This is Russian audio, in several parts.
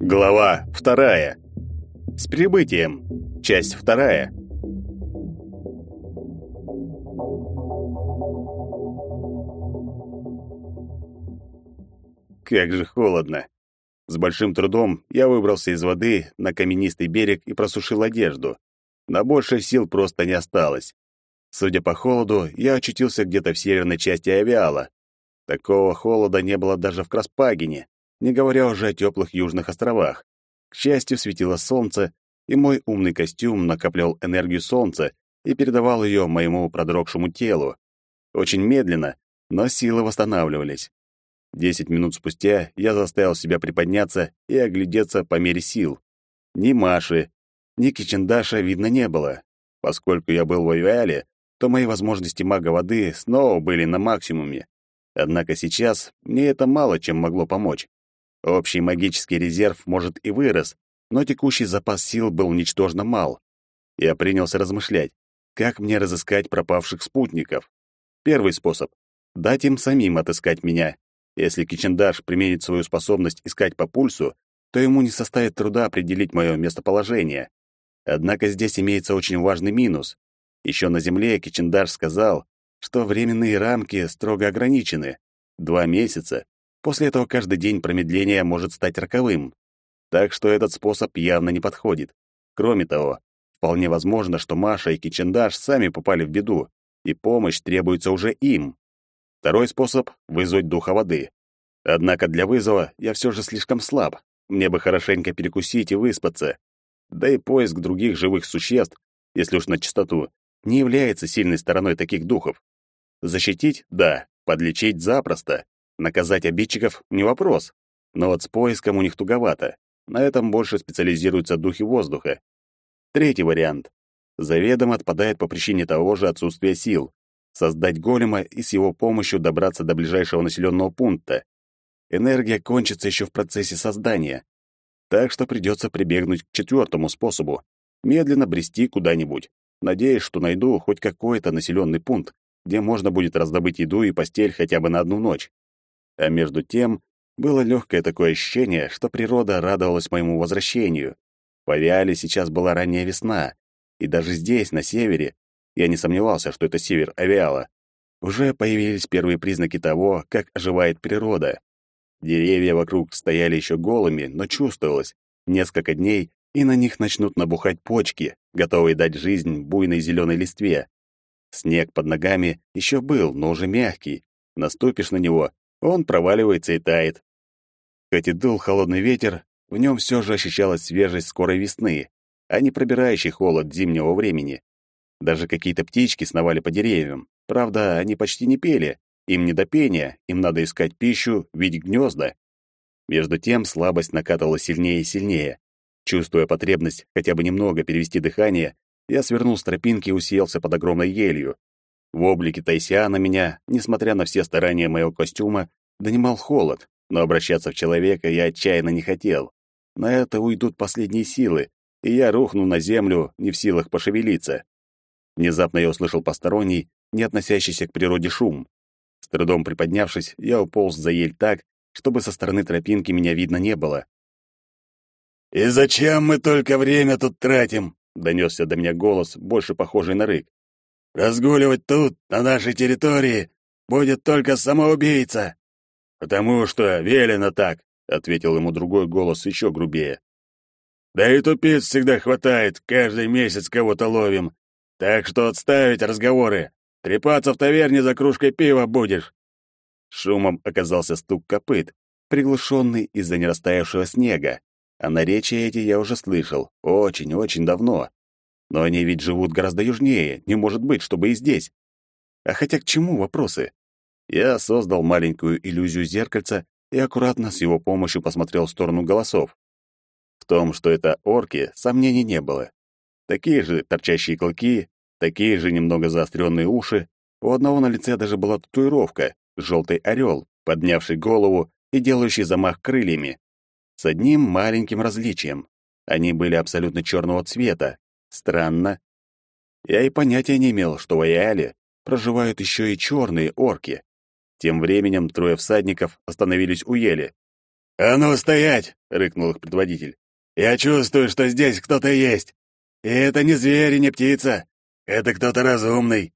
Глава вторая. С прибытием. Часть вторая. Как же холодно. С большим трудом я выбрался из воды на каменистый берег и просушил одежду. На больше сил просто не осталось. Судя по холоду, я очутился где-то в северной части Авиала. Такого холода не было даже в Краспагине, не говоря уже о теплых южных островах. К счастью, светило солнце, и мой умный костюм накапливал энергию солнца и передавал ее моему продрогшему телу. Очень медленно, но силы восстанавливались. Десять минут спустя я заставил себя приподняться и оглядеться по мере сил. Ни Маши, ни Кичендаша видно не было. Поскольку я был в Авиале, то мои возможности мага воды снова были на максимуме. Однако сейчас мне это мало чем могло помочь. Общий магический резерв, может, и вырос, но текущий запас сил был ничтожно мал. Я принялся размышлять, как мне разыскать пропавших спутников. Первый способ — дать им самим отыскать меня. Если Кичендаш применит свою способность искать по пульсу, то ему не составит труда определить мое местоположение. Однако здесь имеется очень важный минус. Еще на Земле Кичендаш сказал, что временные рамки строго ограничены. Два месяца. После этого каждый день промедления может стать роковым. Так что этот способ явно не подходит. Кроме того, вполне возможно, что Маша и Кичендаш сами попали в беду, и помощь требуется уже им. Второй способ — вызвать духа воды. Однако для вызова я все же слишком слаб. Мне бы хорошенько перекусить и выспаться. Да и поиск других живых существ, если уж на чистоту, не является сильной стороной таких духов. Защитить — да, подлечить — запросто. Наказать обидчиков — не вопрос. Но вот с поиском у них туговато. На этом больше специализируются духи воздуха. Третий вариант. Заведомо отпадает по причине того же отсутствия сил создать голема и с его помощью добраться до ближайшего населенного пункта. Энергия кончится еще в процессе создания, так что придется прибегнуть к четвертому способу — медленно брести куда-нибудь, надеясь, что найду хоть какой-то населенный пункт, где можно будет раздобыть еду и постель хотя бы на одну ночь. А между тем, было легкое такое ощущение, что природа радовалась моему возвращению. В Авиале сейчас была ранняя весна, и даже здесь, на севере, я не сомневался, что это север Авиала. Уже появились первые признаки того, как оживает природа. Деревья вокруг стояли еще голыми, но чувствовалось. Несколько дней, и на них начнут набухать почки, готовые дать жизнь буйной зеленой листве. Снег под ногами еще был, но уже мягкий. Наступишь на него, он проваливается и тает. Хоть и дул холодный ветер, в нем все же ощущалась свежесть скорой весны, а не пробирающий холод зимнего времени. Даже какие-то птички сновали по деревьям. Правда, они почти не пели. Им не до пения, им надо искать пищу, видеть гнезда. Между тем слабость накатывала сильнее и сильнее. Чувствуя потребность хотя бы немного перевести дыхание, я свернул с тропинки и уселся под огромной елью. В облике Тайсиана меня, несмотря на все старания моего костюма, донимал холод, но обращаться в человека я отчаянно не хотел. На это уйдут последние силы, и я рухну на землю, не в силах пошевелиться. Внезапно я услышал посторонний, не относящийся к природе шум. С трудом приподнявшись, я уполз за ель так, чтобы со стороны тропинки меня видно не было. «И зачем мы только время тут тратим?» — донесся до меня голос, больше похожий на рык. «Разгуливать тут, на нашей территории, будет только самоубийца!» «Потому что велено так», — ответил ему другой голос еще грубее. «Да и тупиц всегда хватает, каждый месяц кого-то ловим, так что отставить разговоры. Трепаться в таверне за кружкой пива будешь. Шумом оказался стук копыт, приглушенный из-за нерастаявшего снега. А наречия эти я уже слышал очень-очень давно. Но они ведь живут гораздо южнее, не может быть, чтобы и здесь. А хотя к чему вопросы? Я создал маленькую иллюзию зеркальца и аккуратно с его помощью посмотрел в сторону голосов. В том, что это орки, сомнений не было. Такие же торчащие клыки, такие же немного заостренные уши. У одного на лице даже была татуировка — желтый орел, поднявший голову и делающий замах крыльями. С одним маленьким различием. Они были абсолютно черного цвета. Странно. Я и понятия не имел, что в Аяле проживают еще и черные орки. Тем временем трое всадников остановились у ели. «А ну, стоять!» — рыкнул их предводитель. «Я чувствую, что здесь кто-то есть. И это не зверь и не птица. Это кто-то разумный».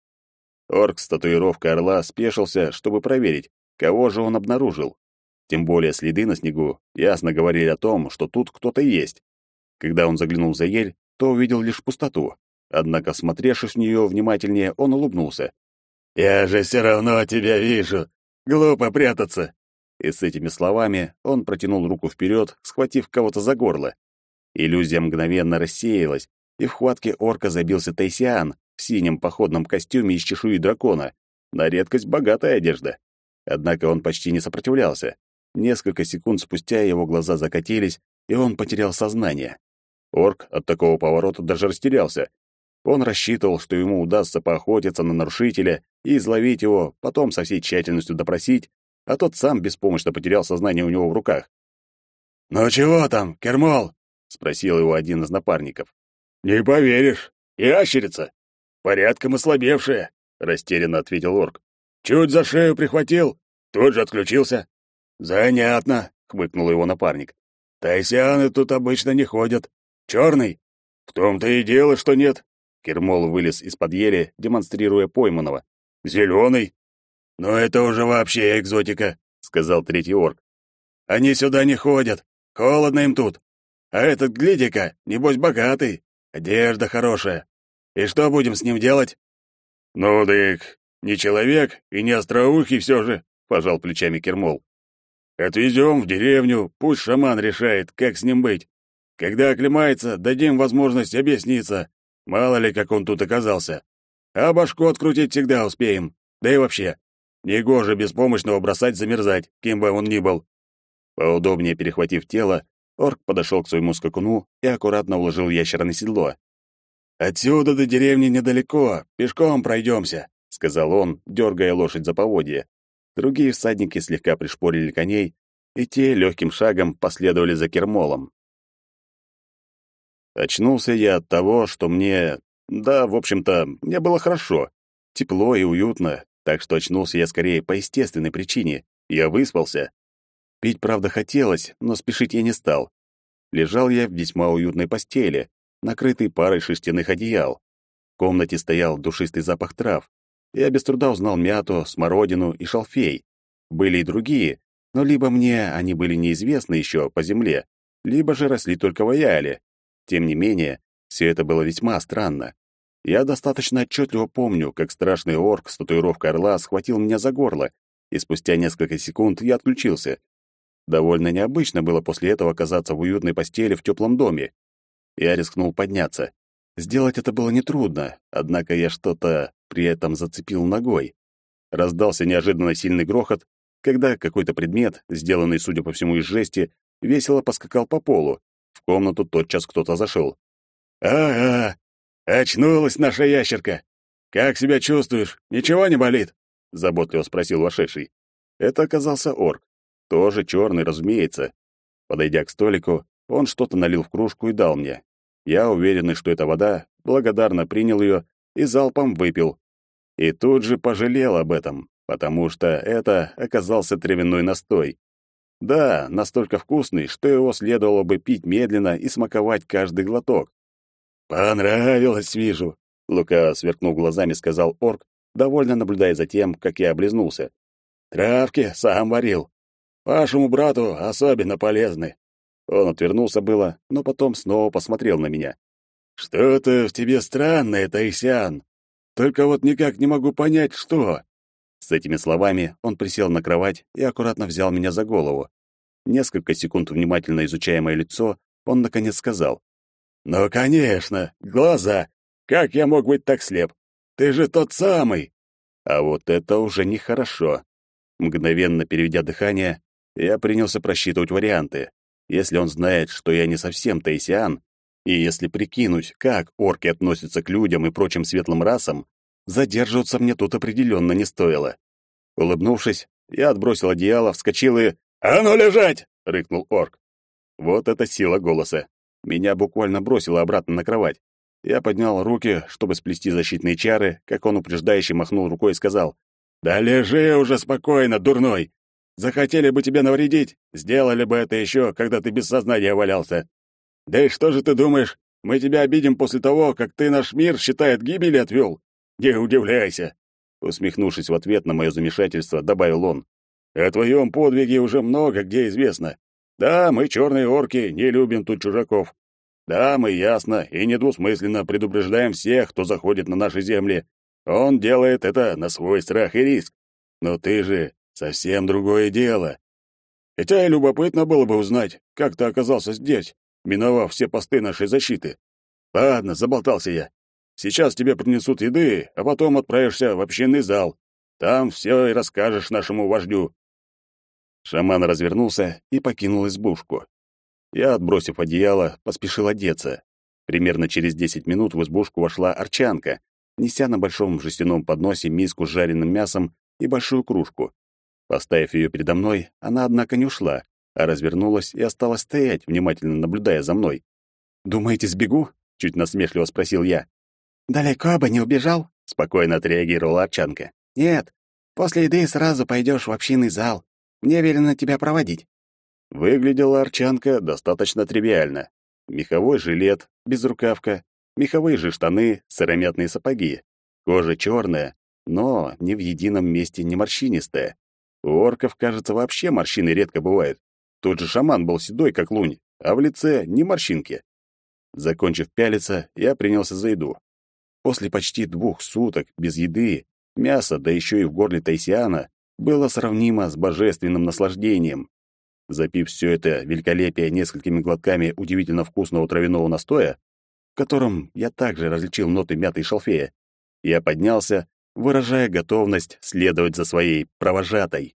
Орк с татуировкой орла спешился, чтобы проверить, кого же он обнаружил. Тем более следы на снегу ясно говорили о том, что тут кто-то есть. Когда он заглянул за ель, то увидел лишь пустоту. Однако, смотревшись в нее внимательнее, он улыбнулся. «Я же все равно тебя вижу. Глупо прятаться». И с этими словами он протянул руку вперед, схватив кого-то за горло. Иллюзия мгновенно рассеялась, и в хватке орка забился Тайсиан в синем походном костюме из чешуи дракона. На редкость богатая одежда. Однако он почти не сопротивлялся. Несколько секунд спустя его глаза закатились, и он потерял сознание. Орк от такого поворота даже растерялся. Он рассчитывал, что ему удастся поохотиться на нарушителя и изловить его, потом со всей тщательностью допросить, а тот сам беспомощно потерял сознание у него в руках. «Ну чего там, Кермол?» — спросил его один из напарников. «Не поверишь, ящерица, порядком ослабевшая», — растерянно ответил орк. «Чуть за шею прихватил, тут же отключился». «Занятно», — хмыкнул его напарник. «Тайсианы тут обычно не ходят. Черный? В том-то и дело, что нет». Кермол вылез из-под ели, демонстрируя пойманного. «Зеленый? «Ну это уже вообще экзотика», — сказал третий орк. «Они сюда не ходят. Холодно им тут. А этот, гляди-ка, небось богатый. Одежда хорошая. И что будем с ним делать?» «Ну, дык, не человек и не остроухий все же», — пожал плечами Кермол. «Отвезем в деревню, пусть шаман решает, как с ним быть. Когда оклемается, дадим возможность объясниться. Мало ли, как он тут оказался. А башку открутить всегда успеем. Да и вообще, Негоже беспомощного бросать замерзать, кем бы он ни был. Поудобнее перехватив тело, орк подошел к своему скакуну и аккуратно уложил ящера на седло. «Отсюда до деревни недалеко, пешком пройдемся», — сказал он, дергая лошадь за поводье. Другие всадники слегка пришпорили коней, и те легким шагом последовали за кермолом. Очнулся я от того, что мне... Да, в общем-то, мне было хорошо. Тепло и уютно, так что очнулся я скорее по естественной причине. Я выспался. Пить, правда, хотелось, но спешить я не стал. Лежал я в весьма уютной постели, накрытой парой шерстяных одеял. В комнате стоял душистый запах трав. Я без труда узнал мяту, смородину и шалфей. Были и другие, но либо мне они были неизвестны еще по земле, либо же росли только в Аяле. Тем не менее, все это было весьма странно. Я достаточно отчетливо помню, как страшный орк с татуировкой орла схватил меня за горло, и спустя несколько секунд я отключился. Довольно необычно было после этого оказаться в уютной постели в теплом доме. Я рискнул подняться. Сделать это было нетрудно, однако я что-то при этом зацепил ногой. Раздался неожиданно сильный грохот, когда какой-то предмет, сделанный, судя по всему, из жести, весело поскакал по полу. В комнату тотчас кто-то зашел. «Ага, «Очнулась наша ящерка! Как себя чувствуешь? Ничего не болит?» — заботливо спросил вошедший. Это оказался орк. Тоже черный, разумеется. Подойдя к столику, он что-то налил в кружку и дал мне. Я, уверенный, что это вода, благодарно принял ее и залпом выпил. И тут же пожалел об этом, потому что это оказался травяной настой. Да, настолько вкусный, что его следовало бы пить медленно и смаковать каждый глоток. «Понравилось, вижу», — лукаво сверкнув глазами, сказал орк, довольно наблюдая за тем, как я облизнулся. «Травки сам варил. Вашему брату особенно полезны». Он отвернулся было, но потом снова посмотрел на меня. «Что-то в тебе странное, Таисян. Только вот никак не могу понять, что». С этими словами он присел на кровать и аккуратно взял меня за голову. Несколько секунд внимательно изучая мое лицо, он наконец сказал. «Ну, конечно, глаза. Как я мог быть так слеп? Ты же тот самый!» А вот это уже нехорошо. Мгновенно переведя дыхание, я принялся просчитывать варианты. Если он знает, что я не совсем таисиан, и если прикинуть, как орки относятся к людям и прочим светлым расам, задерживаться мне тут определенно не стоило. Улыбнувшись, я отбросил одеяло, вскочил и... «А ну лежать!» — рыкнул орк. Вот это сила голоса. Меня буквально бросило обратно на кровать. Я поднял руки, чтобы сплести защитные чары, как он упреждающе махнул рукой и сказал, «Да лежи уже спокойно, дурной! Захотели бы тебе навредить, сделали бы это еще, когда ты без сознания валялся. Да и что же ты думаешь, мы тебя обидим после того, как ты наш мир, считает, гибели отвел? Не удивляйся!» Усмехнувшись в ответ на мое замешательство, добавил он, «О твоем подвиге уже много где известно. Да, мы, черные орки, не любим тут чужаков. Да, мы ясно и недвусмысленно предупреждаем всех, кто заходит на наши земли. Он делает это на свой страх и риск. Но ты же совсем другое дело. Хотя и любопытно было бы узнать, как ты оказался здесь, миновав все посты нашей защиты. Ладно, заболтался я. Сейчас тебе принесут еды, а потом отправишься в общинный зал. Там все и расскажешь нашему вождю. Шаман развернулся и покинул избушку. Я, отбросив одеяло, поспешил одеться. Примерно через десять минут в избушку вошла арчанка, неся на большом жестяном подносе миску с жареным мясом и большую кружку. Поставив ее передо мной, она, однако, не ушла, а развернулась и осталась стоять, внимательно наблюдая за мной. «Думаете, сбегу?» — чуть насмешливо спросил я. «Далеко бы не убежал?» — спокойно отреагировала Арчанка. «Нет, после еды сразу пойдешь в общинный зал. Мне велено тебя проводить. Выглядела арчанка достаточно тривиально. Меховой жилет, безрукавка, меховые же штаны, сыромятные сапоги. Кожа черная, но ни в едином месте не морщинистая. У орков, кажется, вообще морщины редко бывают. Тот же шаман был седой, как лунь, а в лице ни морщинки. Закончив пялиться, я принялся за еду. После почти двух суток без еды, мяса, да еще и в горле Тайсиана, было сравнимо с божественным наслаждением. Запив все это великолепие несколькими глотками удивительно вкусного травяного настоя, в котором я также различил ноты мяты и шалфея, я поднялся, выражая готовность следовать за своей провожатой.